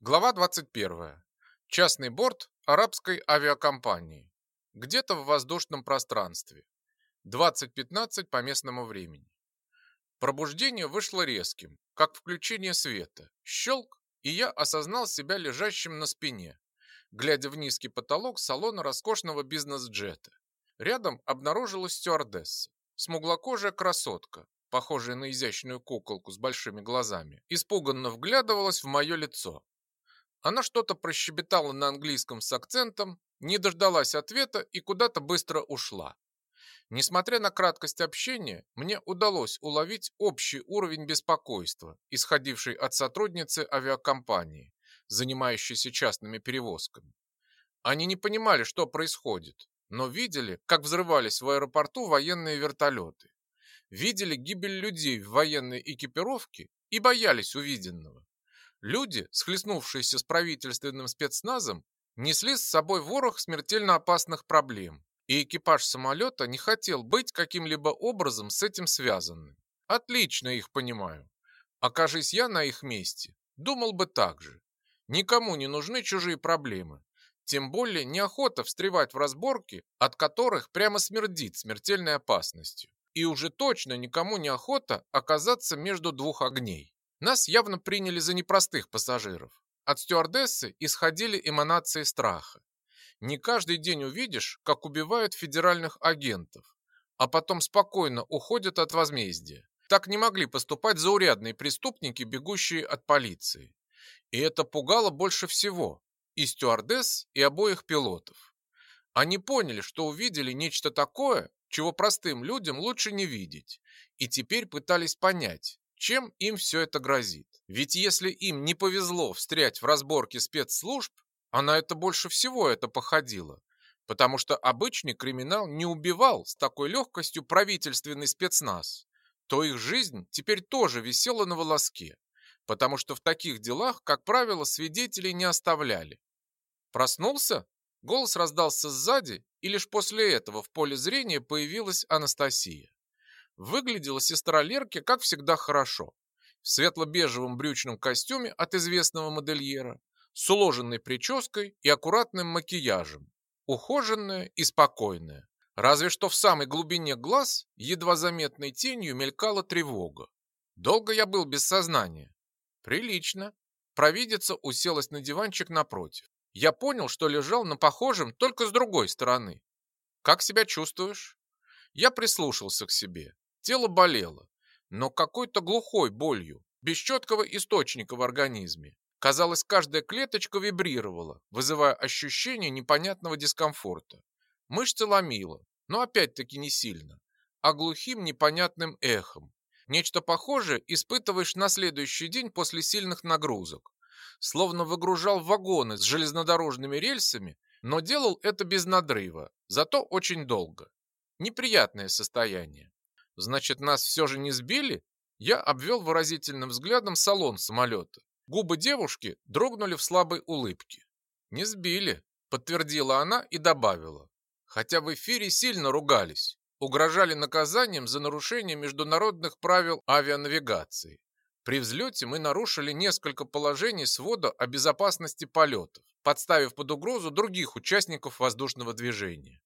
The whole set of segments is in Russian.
Глава 21. Частный борт арабской авиакомпании. Где-то в воздушном пространстве. 20.15 по местному времени. Пробуждение вышло резким, как включение света. Щелк, и я осознал себя лежащим на спине, глядя в низкий потолок салона роскошного бизнес-джета. Рядом обнаружилась стюардесса, смуглокожая красотка, похожая на изящную куколку с большими глазами, испуганно вглядывалась в мое лицо. Она что-то прощебетала на английском с акцентом, не дождалась ответа и куда-то быстро ушла. Несмотря на краткость общения, мне удалось уловить общий уровень беспокойства, исходивший от сотрудницы авиакомпании, занимающейся частными перевозками. Они не понимали, что происходит, но видели, как взрывались в аэропорту военные вертолеты. Видели гибель людей в военной экипировке и боялись увиденного. Люди, схлестнувшиеся с правительственным спецназом, несли с собой ворох смертельно опасных проблем, и экипаж самолета не хотел быть каким-либо образом с этим связанным. Отлично их понимаю. Окажись я на их месте, думал бы так же. Никому не нужны чужие проблемы. Тем более неохота встревать в разборки, от которых прямо смердит смертельной опасностью. И уже точно никому не охота оказаться между двух огней. Нас явно приняли за непростых пассажиров. От стюардессы исходили эманации страха. Не каждый день увидишь, как убивают федеральных агентов, а потом спокойно уходят от возмездия. Так не могли поступать заурядные преступники, бегущие от полиции. И это пугало больше всего и стюардесс, и обоих пилотов. Они поняли, что увидели нечто такое, чего простым людям лучше не видеть, и теперь пытались понять, чем им все это грозит. Ведь если им не повезло встрять в разборке спецслужб, а на это больше всего это походило, потому что обычный криминал не убивал с такой легкостью правительственный спецназ, то их жизнь теперь тоже висела на волоске, потому что в таких делах, как правило, свидетелей не оставляли. Проснулся? Голос раздался сзади, и лишь после этого в поле зрения появилась Анастасия. Выглядела сестра Лерки, как всегда, хорошо. В светло-бежевом брючном костюме от известного модельера, с уложенной прической и аккуратным макияжем. Ухоженная и спокойная. Разве что в самой глубине глаз едва заметной тенью мелькала тревога. Долго я был без сознания. Прилично. Провидица уселась на диванчик напротив. Я понял, что лежал на похожем, только с другой стороны. Как себя чувствуешь? Я прислушался к себе. Тело болело, но какой-то глухой болью, без четкого источника в организме. Казалось, каждая клеточка вибрировала, вызывая ощущение непонятного дискомфорта. Мышцы ломило, но опять-таки не сильно, а глухим непонятным эхом. Нечто похожее испытываешь на следующий день после сильных нагрузок. Словно выгружал вагоны с железнодорожными рельсами, но делал это без надрыва, зато очень долго. Неприятное состояние. Значит, нас все же не сбили? Я обвел выразительным взглядом салон самолета. Губы девушки дрогнули в слабой улыбке. Не сбили, подтвердила она и добавила. Хотя в эфире сильно ругались. Угрожали наказанием за нарушение международных правил авианавигации. При взлете мы нарушили несколько положений свода о безопасности полетов, подставив под угрозу других участников воздушного движения.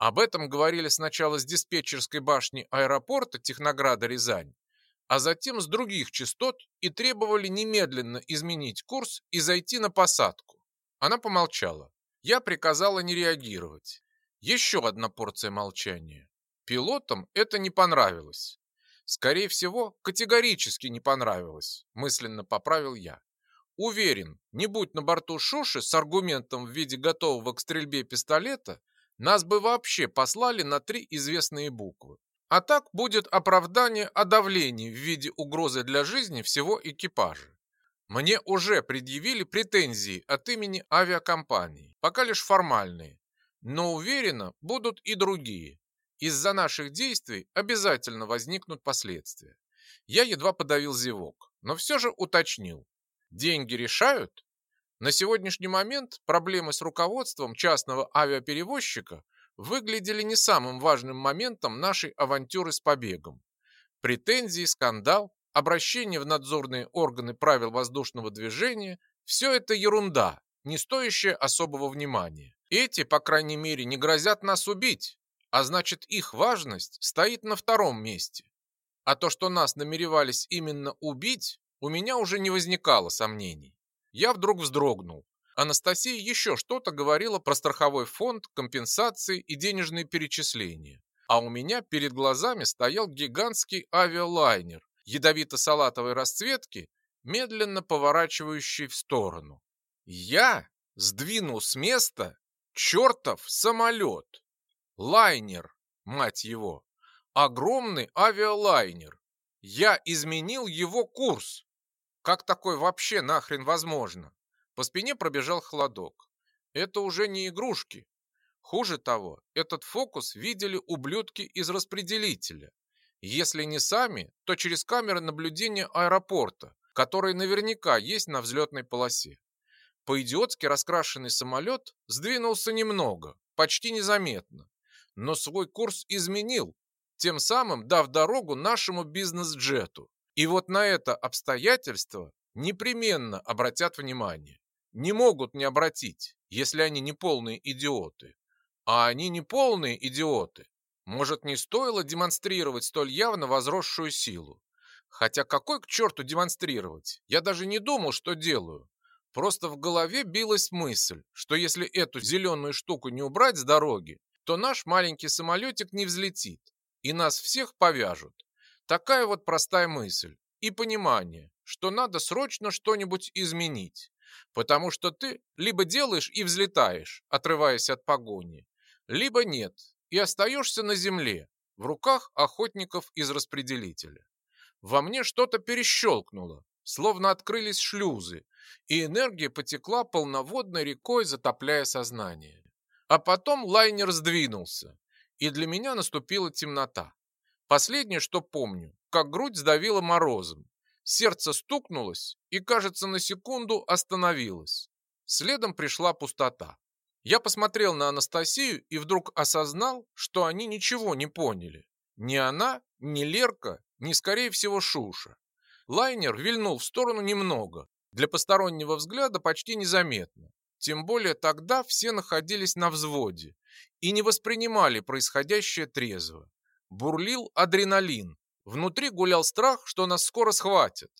Об этом говорили сначала с диспетчерской башни аэропорта Технограда Рязань, а затем с других частот и требовали немедленно изменить курс и зайти на посадку. Она помолчала. Я приказала не реагировать. Еще одна порция молчания. Пилотам это не понравилось. Скорее всего, категорически не понравилось, мысленно поправил я. Уверен, не будь на борту Шуши с аргументом в виде готового к стрельбе пистолета, нас бы вообще послали на три известные буквы. А так будет оправдание о давлении в виде угрозы для жизни всего экипажа. Мне уже предъявили претензии от имени авиакомпании, пока лишь формальные. Но уверенно, будут и другие. Из-за наших действий обязательно возникнут последствия. Я едва подавил зевок, но все же уточнил. Деньги решают? На сегодняшний момент проблемы с руководством частного авиаперевозчика выглядели не самым важным моментом нашей авантюры с побегом. Претензии, скандал, обращение в надзорные органы правил воздушного движения – Все это ерунда, не стоящая особого внимания. Эти, по крайней мере, не грозят нас убить, а значит их важность стоит на втором месте. А то, что нас намеревались именно убить, у меня уже не возникало сомнений. Я вдруг вздрогнул. Анастасия еще что-то говорила про страховой фонд, компенсации и денежные перечисления. А у меня перед глазами стоял гигантский авиалайнер ядовито-салатовой расцветки, медленно поворачивающий в сторону. Я сдвинул с места чертов самолет. Лайнер, мать его. Огромный авиалайнер. Я изменил его курс. Как такое вообще нахрен возможно? По спине пробежал холодок. Это уже не игрушки. Хуже того, этот фокус видели ублюдки из распределителя. Если не сами, то через камеры наблюдения аэропорта, которые наверняка есть на взлетной полосе. По-идиотски раскрашенный самолет сдвинулся немного, почти незаметно, но свой курс изменил, тем самым дав дорогу нашему бизнес-джету. И вот на это обстоятельство непременно обратят внимание. Не могут не обратить, если они не полные идиоты. А они не полные идиоты. Может, не стоило демонстрировать столь явно возросшую силу? Хотя какой к черту демонстрировать? Я даже не думал, что делаю. Просто в голове билась мысль, что если эту зеленую штуку не убрать с дороги, то наш маленький самолетик не взлетит, и нас всех повяжут. Такая вот простая мысль и понимание, что надо срочно что-нибудь изменить, потому что ты либо делаешь и взлетаешь, отрываясь от погони, либо нет, и остаешься на земле, в руках охотников из распределителя. Во мне что-то перещелкнуло, словно открылись шлюзы, и энергия потекла полноводной рекой, затопляя сознание. А потом лайнер сдвинулся, и для меня наступила темнота. Последнее, что помню, как грудь сдавила морозом. Сердце стукнулось и, кажется, на секунду остановилось. Следом пришла пустота. Я посмотрел на Анастасию и вдруг осознал, что они ничего не поняли. Ни она, ни Лерка, ни, скорее всего, Шуша. Лайнер вильнул в сторону немного, для постороннего взгляда почти незаметно. Тем более тогда все находились на взводе и не воспринимали происходящее трезво. Бурлил адреналин. Внутри гулял страх, что нас скоро схватят.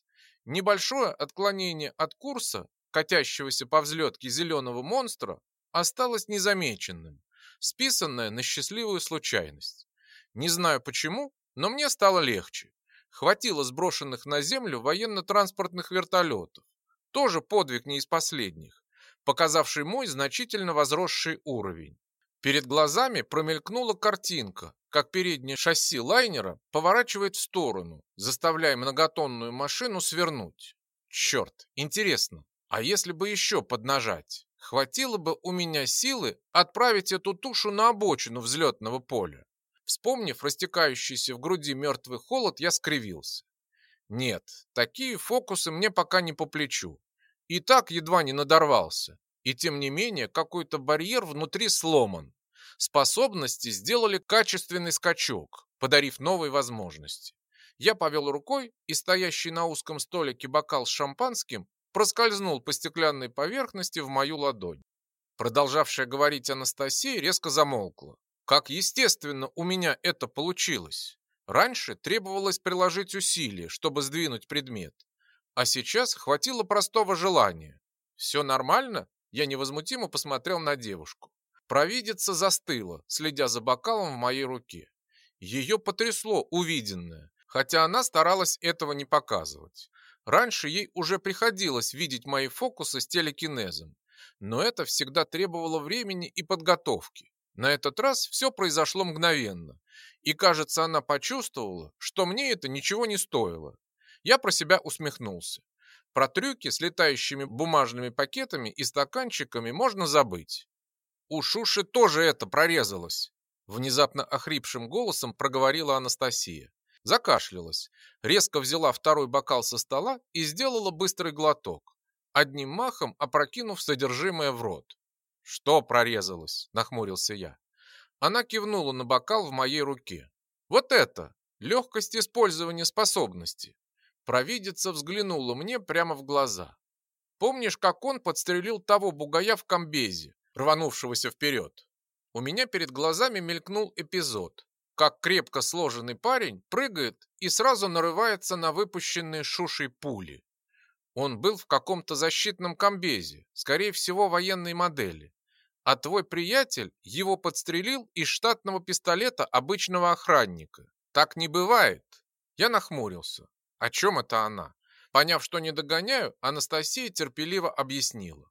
Небольшое отклонение от курса, катящегося по взлетке зеленого монстра, осталось незамеченным, списанное на счастливую случайность. Не знаю почему, но мне стало легче. Хватило сброшенных на землю военно-транспортных вертолетов. Тоже подвиг не из последних, показавший мой значительно возросший уровень. Перед глазами промелькнула картинка, как переднее шасси лайнера поворачивает в сторону, заставляя многотонную машину свернуть. Черт, интересно, а если бы еще поднажать? Хватило бы у меня силы отправить эту тушу на обочину взлетного поля. Вспомнив растекающийся в груди мертвый холод, я скривился. Нет, такие фокусы мне пока не по плечу. И так едва не надорвался. И тем не менее, какой-то барьер внутри сломан. Способности сделали качественный скачок, подарив новые возможности. Я повел рукой, и стоящий на узком столике бокал с шампанским проскользнул по стеклянной поверхности в мою ладонь. Продолжавшая говорить Анастасия резко замолкла. Как естественно у меня это получилось. Раньше требовалось приложить усилия, чтобы сдвинуть предмет. А сейчас хватило простого желания. «Все нормально?» Я невозмутимо посмотрел на девушку. Провидица застыла, следя за бокалом в моей руке. Ее потрясло увиденное, хотя она старалась этого не показывать. Раньше ей уже приходилось видеть мои фокусы с телекинезом, но это всегда требовало времени и подготовки. На этот раз все произошло мгновенно, и, кажется, она почувствовала, что мне это ничего не стоило. Я про себя усмехнулся. Про трюки с летающими бумажными пакетами и стаканчиками можно забыть. У Шуши тоже это прорезалось. Внезапно охрипшим голосом проговорила Анастасия. Закашлялась, резко взяла второй бокал со стола и сделала быстрый глоток, одним махом опрокинув содержимое в рот. «Что прорезалось?» – нахмурился я. Она кивнула на бокал в моей руке. «Вот это! Легкость использования способности!» Провидица взглянула мне прямо в глаза. Помнишь, как он подстрелил того бугая в комбезе, рванувшегося вперед? У меня перед глазами мелькнул эпизод, как крепко сложенный парень прыгает и сразу нарывается на выпущенные шушей пули. Он был в каком-то защитном комбезе, скорее всего, военной модели. А твой приятель его подстрелил из штатного пистолета обычного охранника. Так не бывает. Я нахмурился. О чем это она? Поняв, что не догоняю, Анастасия терпеливо объяснила.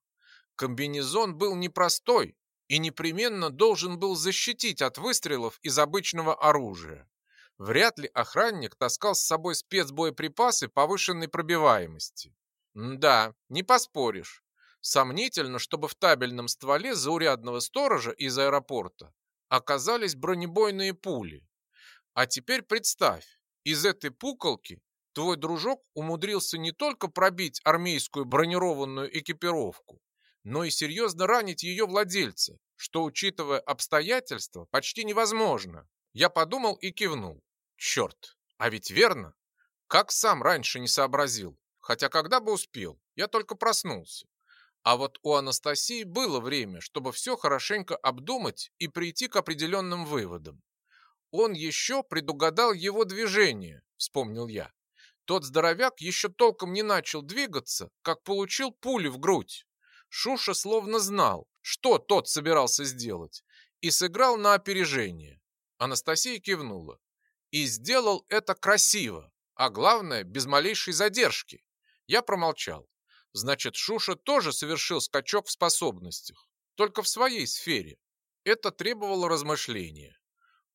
Комбинезон был непростой и непременно должен был защитить от выстрелов из обычного оружия. Вряд ли охранник таскал с собой спецбоеприпасы повышенной пробиваемости. Да, не поспоришь. Сомнительно, чтобы в табельном стволе заурядного сторожа из аэропорта оказались бронебойные пули. А теперь представь, из этой пуколки твой дружок умудрился не только пробить армейскую бронированную экипировку, но и серьезно ранить ее владельца, что, учитывая обстоятельства, почти невозможно. Я подумал и кивнул. Черт, а ведь верно. Как сам раньше не сообразил, хотя когда бы успел, я только проснулся. А вот у Анастасии было время, чтобы все хорошенько обдумать и прийти к определенным выводам. Он еще предугадал его движение, вспомнил я. Тот здоровяк еще толком не начал двигаться, как получил пули в грудь. Шуша словно знал, что тот собирался сделать, и сыграл на опережение. Анастасия кивнула. И сделал это красиво, а главное, без малейшей задержки. Я промолчал. Значит, Шуша тоже совершил скачок в способностях, только в своей сфере. Это требовало размышления.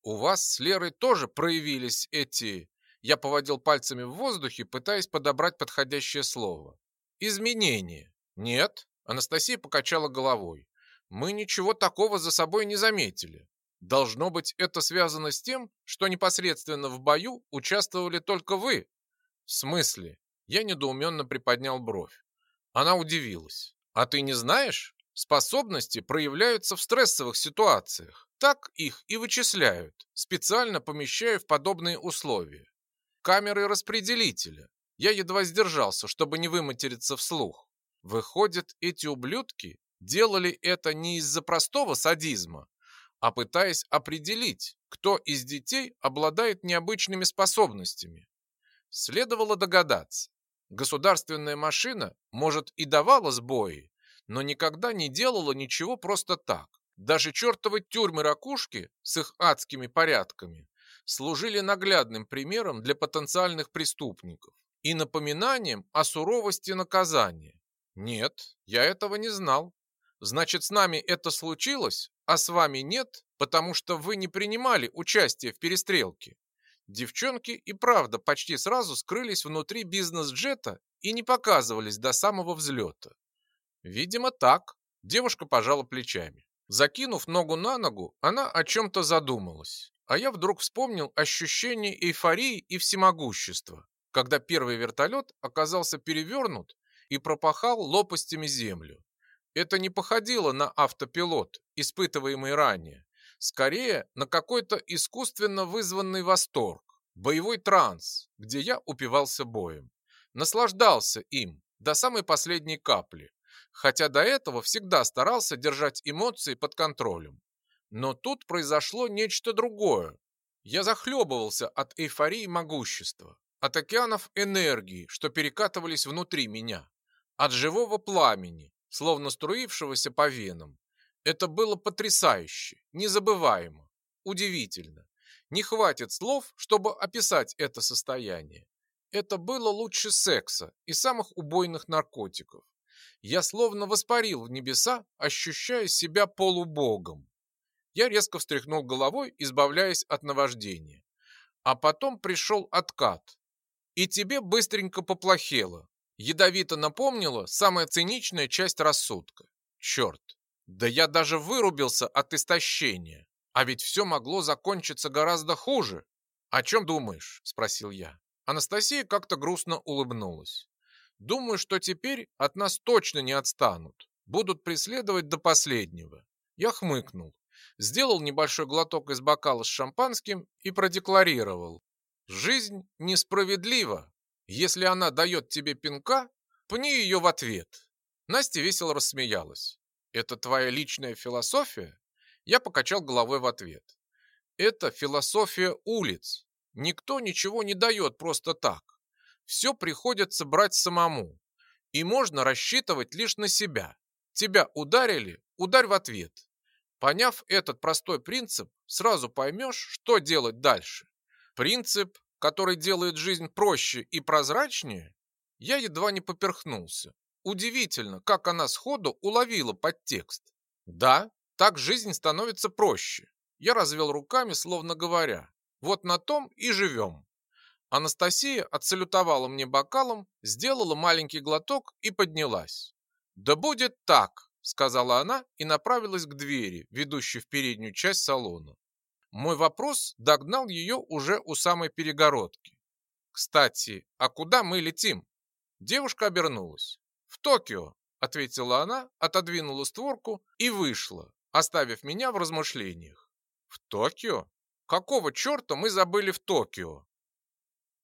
У вас с Лерой тоже проявились эти я поводил пальцами в воздухе, пытаясь подобрать подходящее слово. Изменения. Нет, Анастасия покачала головой. Мы ничего такого за собой не заметили. Должно быть, это связано с тем, что непосредственно в бою участвовали только вы. В смысле? Я недоуменно приподнял бровь. Она удивилась. А ты не знаешь? Способности проявляются в стрессовых ситуациях. Так их и вычисляют, специально помещая в подобные условия камеры распределителя. Я едва сдержался, чтобы не выматериться вслух. Выходит, эти ублюдки делали это не из-за простого садизма, а пытаясь определить, кто из детей обладает необычными способностями. Следовало догадаться. Государственная машина, может, и давала сбои, но никогда не делала ничего просто так. Даже чертовы тюрьмы-ракушки с их адскими порядками служили наглядным примером для потенциальных преступников и напоминанием о суровости наказания. Нет, я этого не знал. Значит, с нами это случилось, а с вами нет, потому что вы не принимали участие в перестрелке. Девчонки и правда почти сразу скрылись внутри бизнес-джета и не показывались до самого взлета. Видимо, так. Девушка пожала плечами. Закинув ногу на ногу, она о чем-то задумалась. А я вдруг вспомнил ощущение эйфории и всемогущества, когда первый вертолет оказался перевернут и пропахал лопастями землю. Это не походило на автопилот, испытываемый ранее. Скорее, на какой-то искусственно вызванный восторг, боевой транс, где я упивался боем. Наслаждался им до самой последней капли, хотя до этого всегда старался держать эмоции под контролем. Но тут произошло нечто другое. Я захлебывался от эйфории могущества, от океанов энергии, что перекатывались внутри меня, от живого пламени, словно струившегося по венам. Это было потрясающе, незабываемо, удивительно. Не хватит слов, чтобы описать это состояние. Это было лучше секса и самых убойных наркотиков. Я словно воспарил в небеса, ощущая себя полубогом. Я резко встряхнул головой, избавляясь от наваждения. А потом пришел откат. И тебе быстренько поплохело. Ядовито напомнила самая циничная часть рассудка. Черт, да я даже вырубился от истощения. А ведь все могло закончиться гораздо хуже. «О чем думаешь?» – спросил я. Анастасия как-то грустно улыбнулась. «Думаю, что теперь от нас точно не отстанут. Будут преследовать до последнего». Я хмыкнул сделал небольшой глоток из бокала с шампанским и продекларировал. Жизнь несправедлива. Если она дает тебе пинка, пни ее в ответ. Настя весело рассмеялась. «Это твоя личная философия?» Я покачал головой в ответ. «Это философия улиц. Никто ничего не дает просто так. Все приходится брать самому. И можно рассчитывать лишь на себя. Тебя ударили, ударь в ответ. Поняв этот простой принцип, сразу поймешь, что делать дальше. Принцип, который делает жизнь проще и прозрачнее, я едва не поперхнулся. Удивительно, как она сходу уловила подтекст. Да, так жизнь становится проще. Я развел руками, словно говоря, вот на том и живем. Анастасия отсалютовала мне бокалом, сделала маленький глоток и поднялась. «Да будет так», — сказала она и направилась к двери, ведущей в переднюю часть салона. Мой вопрос догнал ее уже у самой перегородки. «Кстати, а куда мы летим?» Девушка обернулась. «В Токио», — ответила она, отодвинула створку и вышла, оставив меня в размышлениях. «В Токио? Какого черта мы забыли в Токио?»